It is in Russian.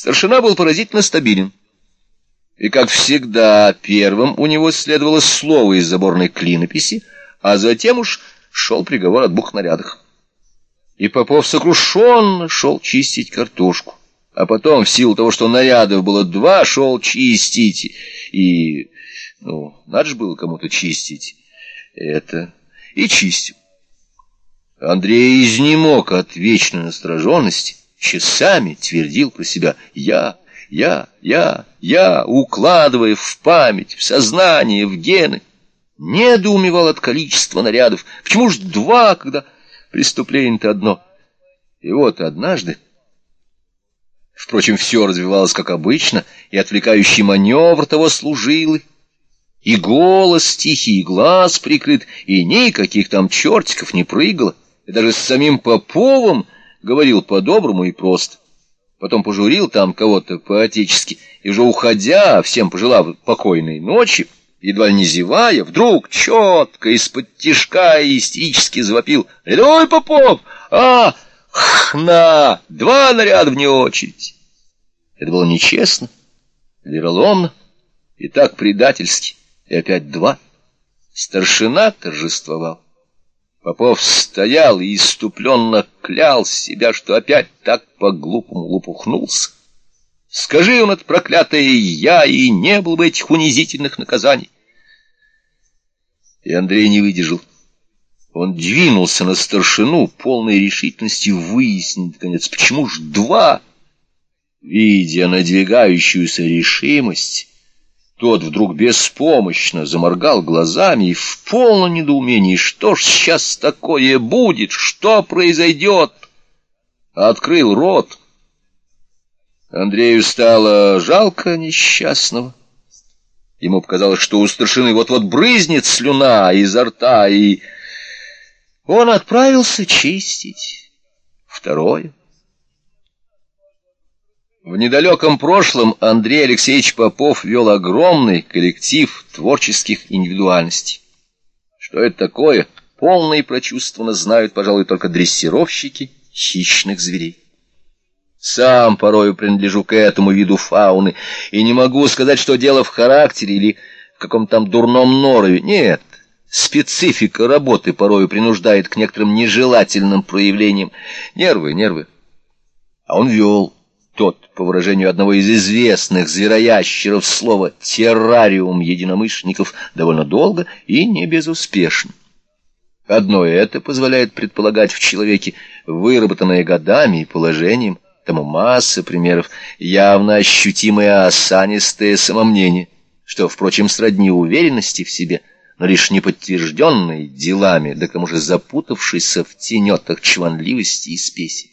Старшина был поразительно стабилен. И, как всегда, первым у него следовало слово из заборной клинописи, а затем уж шел приговор о двух нарядах. И Попов сокрушенно шел чистить картошку, а потом, в силу того, что нарядов было два, шел чистить, и, ну, надо же было кому-то чистить это, и чистил. Андрей изнемог от вечной настороженности, часами твердил про себя «я, я, я, я», укладывая в память, в сознание, в гены. Недоумевал от количества нарядов. Почему ж два, когда преступление-то одно? И вот однажды... Впрочем, все развивалось как обычно, и отвлекающий маневр того служил, и голос тихий, и глаз прикрыт, и никаких там чертиков не прыгало, и даже с самим Поповым говорил по-доброму и просто. Потом пожурил там кого-то по-отечески, и уже уходя, всем пожелав покойной ночи, едва не зевая, вдруг четко из-под тишка истерически завопил «Рядовой Попов! А, хна! Два наряда вне очередь!» Это было нечестно, вероломно и так предательски, и опять два. Старшина торжествовал. Попов стоял и иступленно клял себя, что опять так по-глупому лопухнулся. Скажи он это проклятое «я», и не было бы этих унизительных наказаний. И Андрей не выдержал. Он двинулся на старшину, полной решительности выяснить, наконец, почему ж два? Видя надвигающуюся решимость, тот вдруг беспомощно заморгал глазами и в полном недоумении, что ж сейчас такое будет, что произойдет, открыл рот. Андрею стало жалко несчастного. Ему показалось, что у старшины вот-вот брызнет слюна изо рта, и он отправился чистить второе. В недалеком прошлом Андрей Алексеевич Попов вел огромный коллектив творческих индивидуальностей. Что это такое, полно и прочувствованно знают, пожалуй, только дрессировщики хищных зверей. Сам порою принадлежу к этому виду фауны, и не могу сказать, что дело в характере или в каком-то там дурном норове. Нет, специфика работы порою принуждает к некоторым нежелательным проявлениям. Нервы, нервы. А он вел тот, по выражению одного из известных звероящеров, слово «террариум» единомышленников довольно долго и не безуспешно. Одно это позволяет предполагать в человеке выработанное годами и положением, тому масса примеров, явно ощутимое осанистое самомнение, что, впрочем, сродни уверенности в себе, но лишь не подтвержденной делами, да к тому же запутавшейся в тенетах чванливости и спеси.